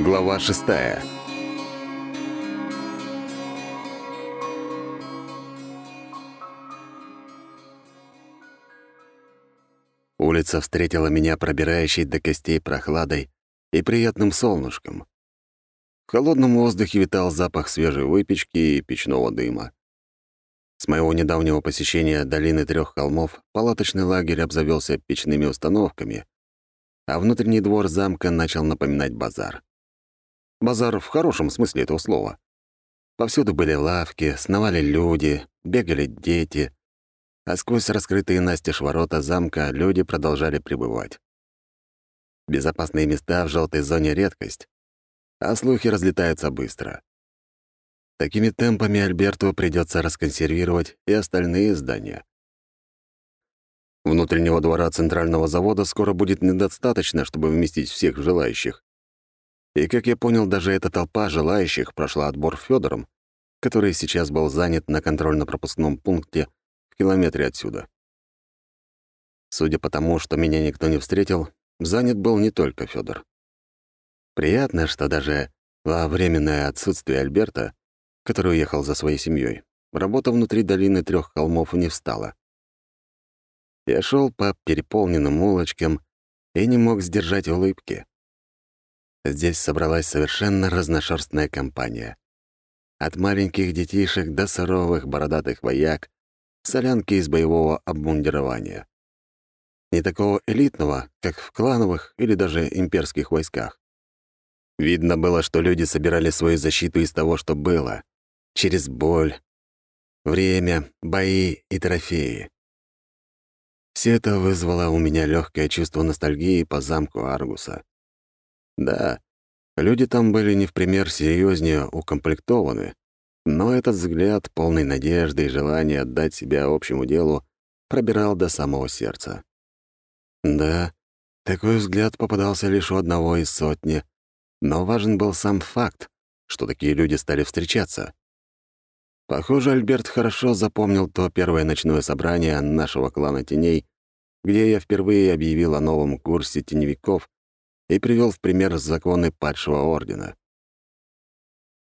Глава шестая. Улица встретила меня пробирающей до костей прохладой и приятным солнышком. В холодном воздухе витал запах свежей выпечки и печного дыма. С моего недавнего посещения долины трех холмов палаточный лагерь обзавелся печными установками, а внутренний двор замка начал напоминать базар. Базар в хорошем смысле этого слова. Повсюду были лавки, сновали люди, бегали дети, а сквозь раскрытые настежь ворота замка люди продолжали пребывать. Безопасные места в желтой зоне — редкость, а слухи разлетаются быстро. Такими темпами Альберту придется расконсервировать и остальные здания. Внутреннего двора центрального завода скоро будет недостаточно, чтобы вместить всех желающих. И, как я понял, даже эта толпа желающих прошла отбор Федором, который сейчас был занят на контрольно-пропускном пункте километре отсюда. Судя по тому, что меня никто не встретил, занят был не только Федор. Приятно, что даже во временное отсутствие Альберта, который уехал за своей семьей, работа внутри долины трех холмов не встала. Я шел по переполненным улочкам и не мог сдержать улыбки. Здесь собралась совершенно разношерстная компания. От маленьких детишек до суровых бородатых вояк, солянки из боевого обмундирования. Не такого элитного, как в клановых или даже имперских войсках. Видно было, что люди собирали свою защиту из того, что было. Через боль, время, бои и трофеи. Все это вызвало у меня легкое чувство ностальгии по замку Аргуса. Да, люди там были не в пример серьезнее укомплектованы, но этот взгляд, полный надежды и желания отдать себя общему делу, пробирал до самого сердца. Да, такой взгляд попадался лишь у одного из сотни, но важен был сам факт, что такие люди стали встречаться. Похоже, Альберт хорошо запомнил то первое ночное собрание нашего клана теней, где я впервые объявил о новом курсе теневиков и привел в пример законы падшего ордена.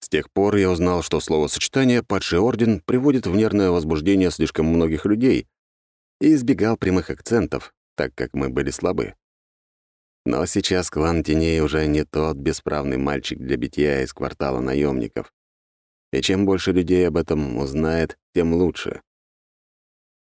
С тех пор я узнал, что словосочетание «падший орден» приводит в нервное возбуждение слишком многих людей и избегал прямых акцентов, так как мы были слабы. Но сейчас клан теней уже не тот бесправный мальчик для битья из квартала наемников. И чем больше людей об этом узнает, тем лучше.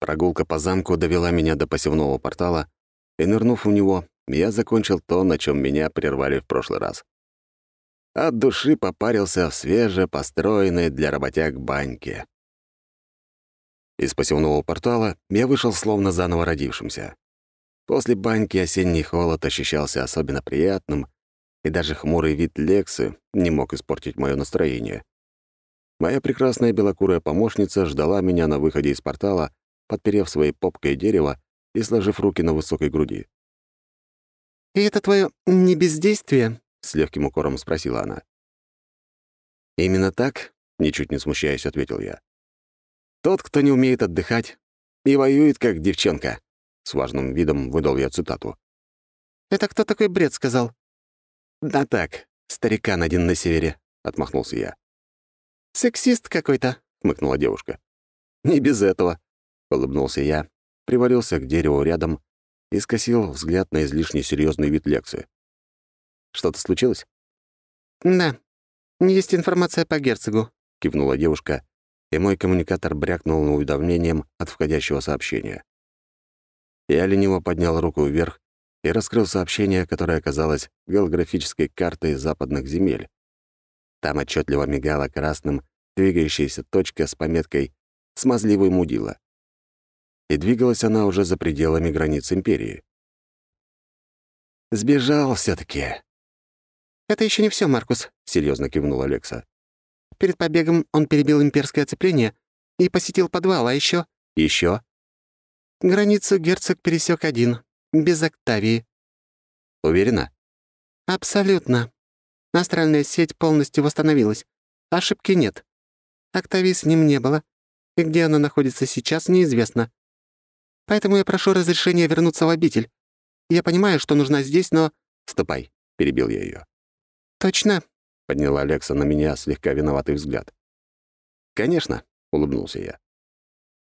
Прогулка по замку довела меня до посевного портала, и, нырнув в него, я закончил то, на чем меня прервали в прошлый раз. От души попарился в свеже построенной для работяг баньке. Из посевного портала я вышел словно заново родившимся. После баньки осенний холод ощущался особенно приятным, и даже хмурый вид Лексы не мог испортить мое настроение. Моя прекрасная белокурая помощница ждала меня на выходе из портала, подперев своей попкой дерево и сложив руки на высокой груди. «И это твое не бездействие?» — с легким укором спросила она. «Именно так?» — ничуть не смущаясь, ответил я. «Тот, кто не умеет отдыхать и воюет, как девчонка», — с важным видом выдал я цитату. «Это кто такой бред сказал?» «Да так, старикан один на севере», — отмахнулся я. «Сексист какой-то», — хмыкнула девушка. «Не без этого», — улыбнулся я, привалился к дереву рядом и скосил взгляд на излишне серьезный вид лекции. Что-то случилось?» «Да. Есть информация по герцогу», — кивнула девушка, и мой коммуникатор брякнул уведомлением от входящего сообщения. Я лениво поднял руку вверх и раскрыл сообщение, которое оказалось географической картой западных земель. Там отчетливо мигала красным двигающаяся точка с пометкой «Смазливый мудила». И двигалась она уже за пределами границ Империи. «Сбежал все таки «Это еще не все, Маркус», — серьезно кивнул Алекса. «Перед побегом он перебил имперское оцепление и посетил подвал, а еще...» Еще? «Границу герцог пересек один, без Октавии». «Уверена?» «Абсолютно. Астральная сеть полностью восстановилась. Ошибки нет. Октавии с ним не было, и где она находится сейчас, неизвестно. Поэтому я прошу разрешения вернуться в обитель. Я понимаю, что нужна здесь, но...» «Ступай», — перебил я ее. «Точно?» — подняла Алекса на меня слегка виноватый взгляд. «Конечно», — улыбнулся я.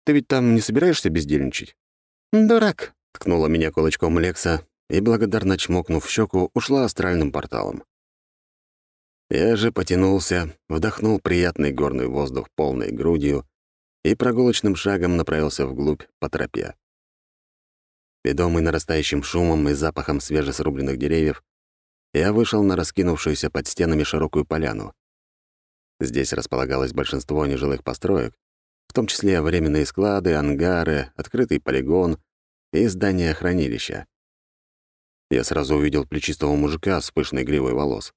«Ты ведь там не собираешься бездельничать?» «Дурак», — ткнула меня кулачком Лекса и, благодарно чмокнув в щеку, ушла астральным порталом. Я же потянулся, вдохнул приятный горный воздух полной грудью и прогулочным шагом направился вглубь по тропе. Ведомый нарастающим шумом и запахом свежесрубленных деревьев, я вышел на раскинувшуюся под стенами широкую поляну. Здесь располагалось большинство нежилых построек, в том числе временные склады, ангары, открытый полигон и здания хранилища. Я сразу увидел плечистого мужика с пышной гривой волос.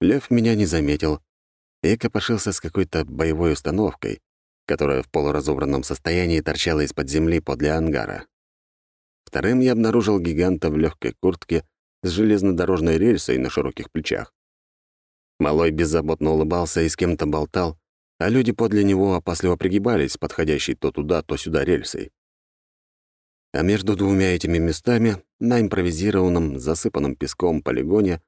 Лев меня не заметил и копошился с какой-то боевой установкой, которая в полуразобранном состоянии торчала из-под земли подле ангара. Вторым я обнаружил гиганта в легкой куртке с железнодорожной рельсой на широких плечах. Малой беззаботно улыбался и с кем-то болтал, а люди подле него опасливо пригибались, подходящей то туда, то сюда рельсой. А между двумя этими местами, на импровизированном, засыпанном песком полигоне,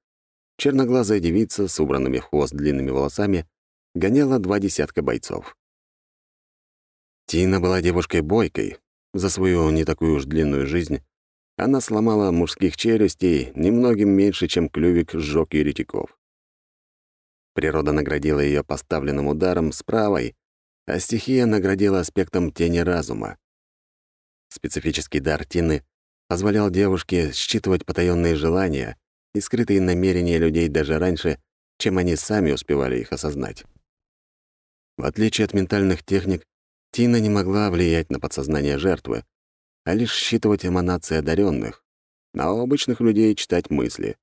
черноглазая девица с убранными хвост длинными волосами гоняла два десятка бойцов. Тина была девушкой бойкой. За свою не такую уж длинную жизнь она сломала мужских челюстей немногим меньше, чем клювик сжёг еретиков. Природа наградила ее поставленным ударом с правой, а стихия наградила аспектом тени разума. Специфический дар Тины позволял девушке считывать потаенные желания и скрытые намерения людей даже раньше, чем они сами успевали их осознать. В отличие от ментальных техник, Тина не могла влиять на подсознание жертвы, а лишь считывать эманации одаренных, а у обычных людей читать мысли.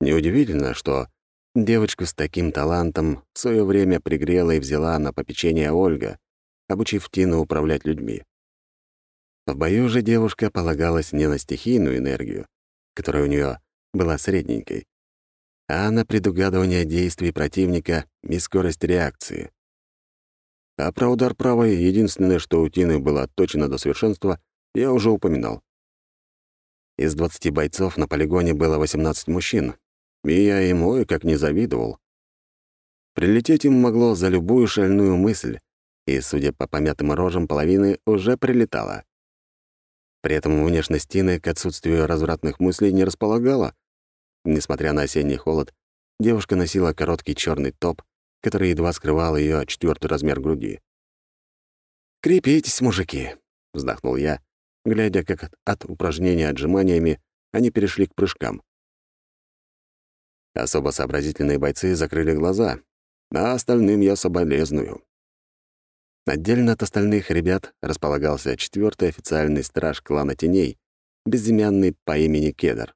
Неудивительно, что девочку с таким талантом в свое время пригрела и взяла на попечение Ольга, обучив Тину управлять людьми. В бою же девушка полагалась не на стихийную энергию, которая у нее была средненькой, а на предугадывание действий противника и скорость реакции. А про удар правой, единственное, что у Тины было точно до совершенства, я уже упоминал. Из 20 бойцов на полигоне было 18 мужчин, и я им ой как не завидовал. Прилететь им могло за любую шальную мысль, и, судя по помятым рожам, половины уже прилетала. При этом внешность Тины к отсутствию развратных мыслей не располагала. Несмотря на осенний холод, девушка носила короткий черный топ, который едва скрывал ее четвертый размер груди. «Крепитесь, мужики!» — вздохнул я, глядя, как от упражнения отжиманиями они перешли к прыжкам. Особо сообразительные бойцы закрыли глаза, а остальным я соболезную. Отдельно от остальных ребят располагался четвертый официальный страж клана теней, безымянный по имени Кедр.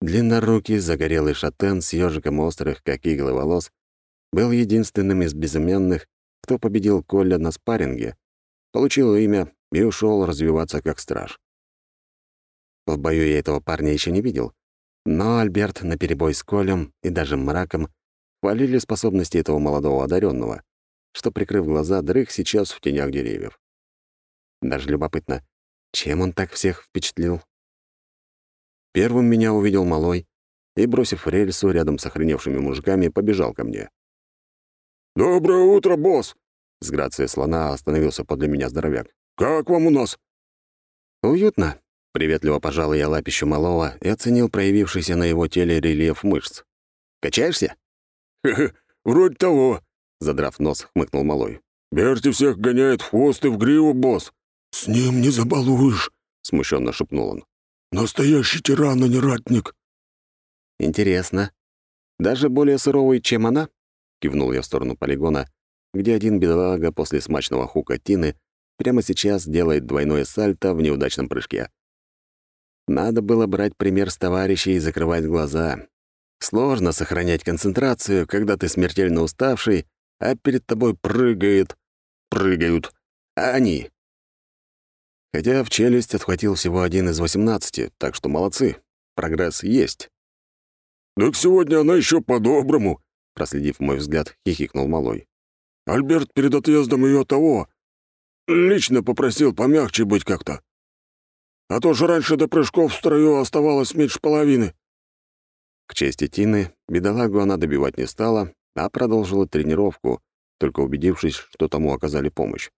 Длиннорукий, загорелый шатен с ежиком острых, как иглы волос, был единственным из безымянных, кто победил Колля на спарринге, получил имя и ушел развиваться как страж. В бою я этого парня еще не видел, но Альберт наперебой с Колем и даже Мраком хвалили способности этого молодого одаренного, что, прикрыв глаза, дрых сейчас в тенях деревьев. Даже любопытно, чем он так всех впечатлил? Первым меня увидел малой и, бросив рельсу рядом с охреневшими мужиками, побежал ко мне. «Доброе утро, босс!» С грацией слона остановился подле меня здоровяк. «Как вам у нас?» «Уютно», — приветливо пожал я лапищу малого и оценил проявившийся на его теле рельеф мышц. «Качаешься?» «Хе-хе, вроде того», — задрав нос, хмыкнул малой. «Берти всех гоняет в хвост и в гриву, босс». «С ним не забалуешь», — смущенно шепнул он. Настоящий тиран, а не ратник». «Интересно. Даже более суровый, чем она?» — кивнул я в сторону полигона, где один бедолага после смачного хука Тины прямо сейчас делает двойное сальто в неудачном прыжке. Надо было брать пример с товарищей и закрывать глаза. Сложно сохранять концентрацию, когда ты смертельно уставший, а перед тобой прыгает, прыгают они. Хотя в челюсть отхватил всего один из восемнадцати, так что молодцы. Прогресс есть. «Так сегодня она еще по-доброму», — проследив мой взгляд, хихикнул малой. «Альберт перед отъездом ее того. Лично попросил помягче быть как-то. А то же раньше до прыжков в строю оставалось меньше половины». К чести Тины, бедолагу она добивать не стала, а продолжила тренировку, только убедившись, что тому оказали помощь.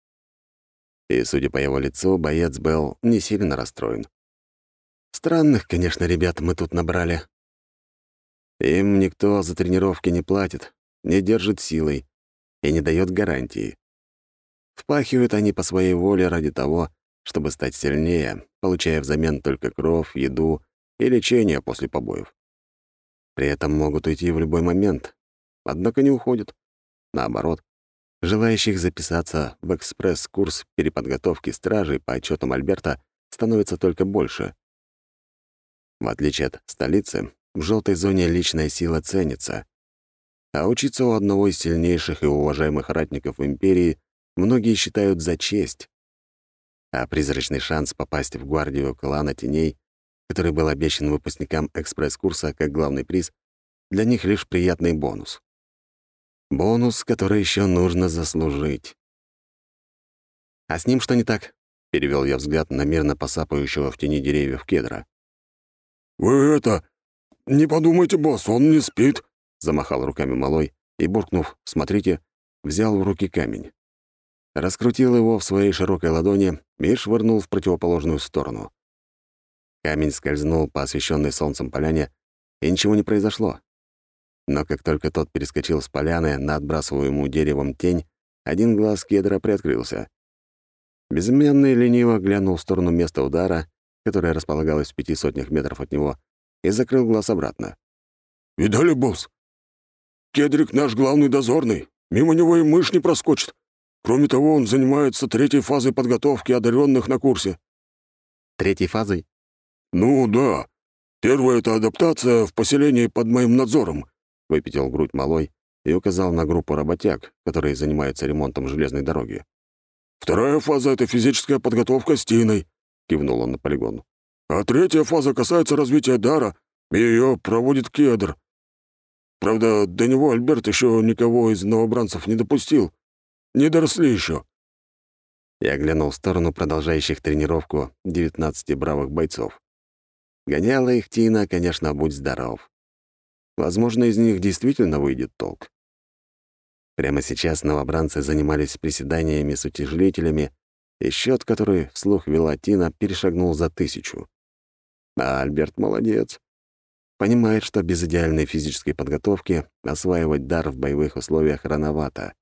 И, судя по его лицу, боец был не сильно расстроен. Странных, конечно, ребят мы тут набрали. Им никто за тренировки не платит, не держит силой и не дает гарантии. Впахивают они по своей воле ради того, чтобы стать сильнее, получая взамен только кровь, еду и лечение после побоев. При этом могут уйти в любой момент, однако не уходят. Наоборот, желающих записаться в экспресс-курс переподготовки стражей по отчетам Альберта становится только больше. В отличие от столицы, в желтой зоне личная сила ценится. А учиться у одного из сильнейших и уважаемых ратников империи многие считают за честь. А призрачный шанс попасть в гвардию клана теней, который был обещан выпускникам экспресс-курса как главный приз, для них лишь приятный бонус. Бонус, который еще нужно заслужить. «А с ним что не так?» — перевел я взгляд на мирно посапающего в тени деревьев кедра. «Вы это... Не подумайте, босс, он не спит», — замахал руками малой и, буркнув «смотрите», взял в руки камень. Раскрутил его в своей широкой ладони и швырнул в противоположную сторону. Камень скользнул по освещенной солнцем поляне, и ничего не произошло. Но как только тот перескочил с поляны на отбрасываемую деревом тень, один глаз кедра приоткрылся. Безымянный лениво глянул в сторону места удара которая располагалась в пяти сотнях метров от него, и закрыл глаз обратно. «Видали, босс? Кедрик наш главный дозорный. Мимо него и мышь не проскочит. Кроме того, он занимается третьей фазой подготовки одаренных на курсе». «Третьей фазой?» «Ну да. Первая — это адаптация в поселении под моим надзором», — выпятил грудь малой и указал на группу работяг, которые занимаются ремонтом железной дороги. «Вторая фаза — это физическая подготовка с Тиной. — кивнул он на полигон. «А третья фаза касается развития дара, и ее проводит кедр. Правда, до него Альберт еще никого из новобранцев не допустил. Не доросли еще». Я глянул в сторону продолжающих тренировку 19 бравых бойцов. Гоняла их Тина, конечно, будь здоров. Возможно, из них действительно выйдет толк. Прямо сейчас новобранцы занимались приседаниями с утяжелителями, и счет, который вслух вела Тина, перешагнул за тысячу. А Альберт молодец. Понимает, что без идеальной физической подготовки осваивать дар в боевых условиях рановато.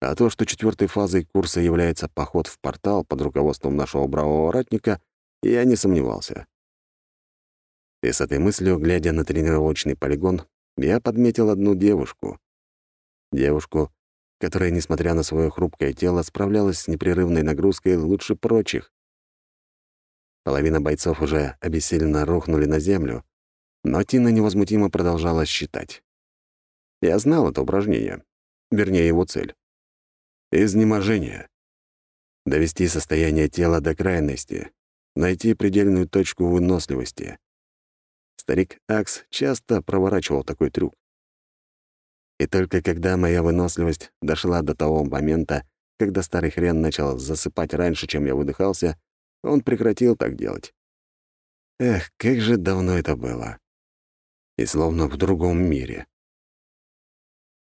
А то, что четвертой фазой курса является поход в портал под руководством нашего бравого ратника, я не сомневался. И с этой мыслью, глядя на тренировочный полигон, я подметил одну девушку. Девушку, которая, несмотря на свое хрупкое тело, справлялась с непрерывной нагрузкой лучше прочих. Половина бойцов уже обессиленно рухнули на землю, но Тина невозмутимо продолжала считать. Я знал это упражнение, вернее, его цель. Изнеможение. Довести состояние тела до крайности, найти предельную точку выносливости. Старик Акс часто проворачивал такой трюк. И только когда моя выносливость дошла до того момента, когда старый хрен начал засыпать раньше, чем я выдыхался, он прекратил так делать. Эх, как же давно это было. И словно в другом мире.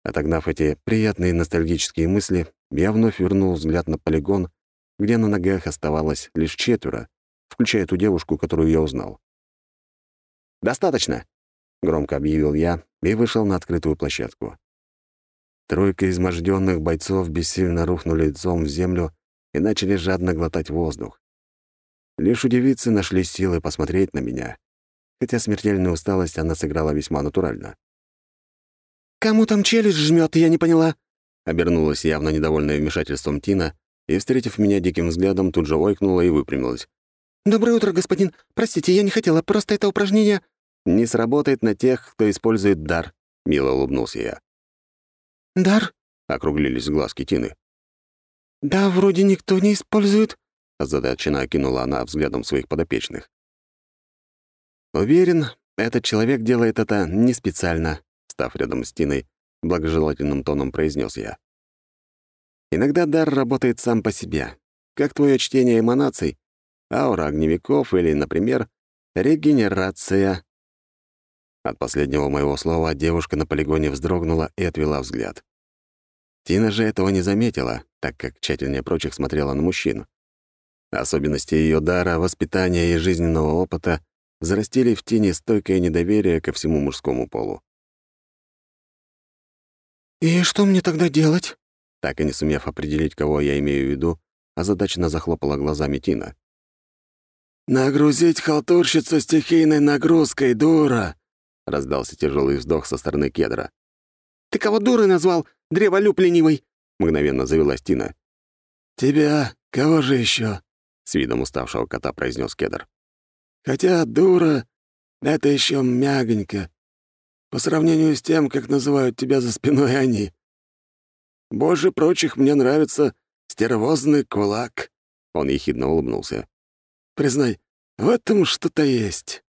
Отогнав эти приятные ностальгические мысли, я вновь вернул взгляд на полигон, где на ногах оставалось лишь четверо, включая ту девушку, которую я узнал. «Достаточно!» — громко объявил я и вышел на открытую площадку. Тройка изможденных бойцов бессильно рухнули лицом в землю и начали жадно глотать воздух. Лишь у девицы нашли силы посмотреть на меня, хотя смертельную усталость она сыграла весьма натурально. «Кому там челюсть жмет, я не поняла?» Обернулась явно недовольная вмешательством Тина и, встретив меня диким взглядом, тут же ойкнула и выпрямилась. «Доброе утро, господин. Простите, я не хотела, просто это упражнение...» «Не сработает на тех, кто использует дар», — мило улыбнулся я. «Дар?» — округлились глазки Тины. «Да, вроде никто не использует», — озадаченно окинула она взглядом своих подопечных. «Уверен, этот человек делает это не специально», — став рядом с Тиной, благожелательным тоном произнес я. «Иногда дар работает сам по себе, как твое чтение эманаций, аура огневиков или, например, регенерация». От последнего моего слова девушка на полигоне вздрогнула и отвела взгляд. Тина же этого не заметила, так как тщательнее прочих смотрела на мужчину. Особенности ее дара, воспитания и жизненного опыта зарастили в тени стойкое недоверие ко всему мужскому полу. «И что мне тогда делать?» Так и не сумев определить, кого я имею в виду, озадаченно захлопала глазами Тина. «Нагрузить халтурщицу стихийной нагрузкой, дура!» — раздался тяжелый вздох со стороны кедра. «Ты кого дурой назвал, древолюб ленивый?» — мгновенно завелась Тина. «Тебя? Кого же еще? с видом уставшего кота произнес кедр. «Хотя дура — это еще мягонько, по сравнению с тем, как называют тебя за спиной они. Больше прочих мне нравится стервозный кулак». Он ехидно улыбнулся. «Признай, в этом что-то есть».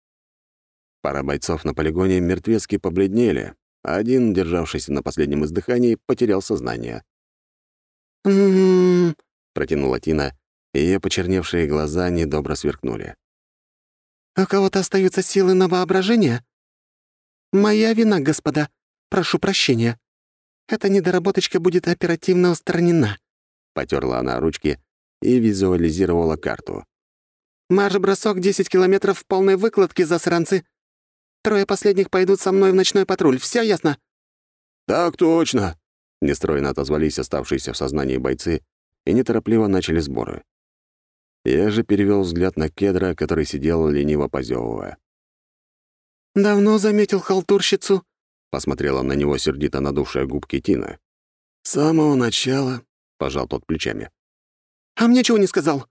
Пара бойцов на полигоне мертвецки побледнели, а один, державшийся на последнем издыхании, потерял сознание. «М-м-м», протянула Тина, и ее почерневшие глаза недобро сверкнули. «У кого-то остаются силы на воображение? Моя вина, господа. Прошу прощения. Эта недоработочка будет оперативно устранена». Потерла она ручки и визуализировала карту. «Марш-бросок 10 километров в полной выкладке, засранцы. Трое последних пойдут со мной в ночной патруль. Все ясно?» «Так точно!» — нестройно отозвались оставшиеся в сознании бойцы и неторопливо начали сборы. Я же перевел взгляд на кедра, который сидел, лениво позевывая. «Давно заметил халтурщицу?» — посмотрела на него сердито надувшая губки Тина. «С самого начала», — пожал тот плечами. «А мне чего не сказал?»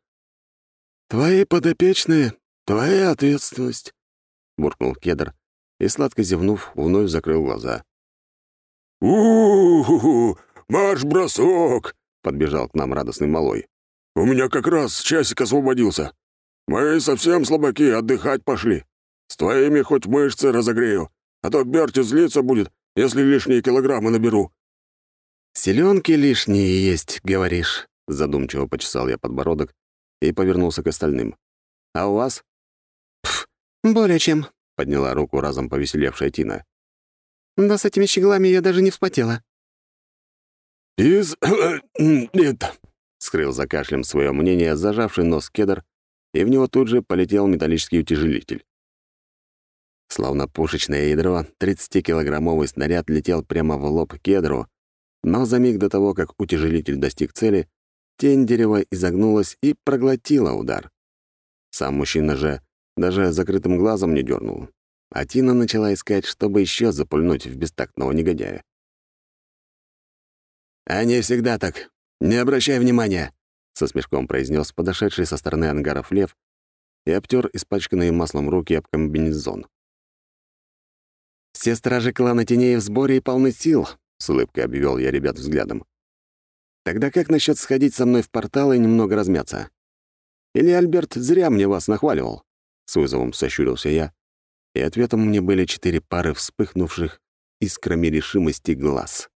«Твои подопечные, твоя ответственность», — буркнул кедр и, сладко зевнув, вновь закрыл глаза. «У-ху-ху! Марш-бросок!» — подбежал к нам радостный малой. «У меня как раз часик освободился. Мы совсем слабаки, отдыхать пошли. С твоими хоть мышцы разогрею, а то Берти злиться будет, если лишние килограммы наберу». «Селенки лишние есть, говоришь», — задумчиво почесал я подбородок и повернулся к остальным. «А у вас?» «Пф, более чем», — подняла руку разом повеселевшая Тина. «Да с этими щеглами я даже не вспотела». «Из... нет...» — скрыл за кашлем свое мнение зажавший нос кедр, и в него тут же полетел металлический утяжелитель. Словно пушечное ядро, 30-килограммовый снаряд летел прямо в лоб кедру, но за миг до того, как утяжелитель достиг цели, тень дерева изогнулась и проглотила удар. Сам мужчина же даже закрытым глазом не дернул, а Тина начала искать, чтобы еще запульнуть в бестактного негодяя. «Они всегда так. Не обращай внимания», — со смешком произнес подошедший со стороны ангаров лев и обтер испачканные маслом руки об комбинезон. «Все стражи клана теней в сборе и полны сил», — с улыбкой обвел я ребят взглядом. «Тогда как насчет сходить со мной в портал и немного размяться? Или Альберт зря мне вас нахваливал?» С вызовом сощурился я, и ответом мне были четыре пары вспыхнувших искрами решимости глаз.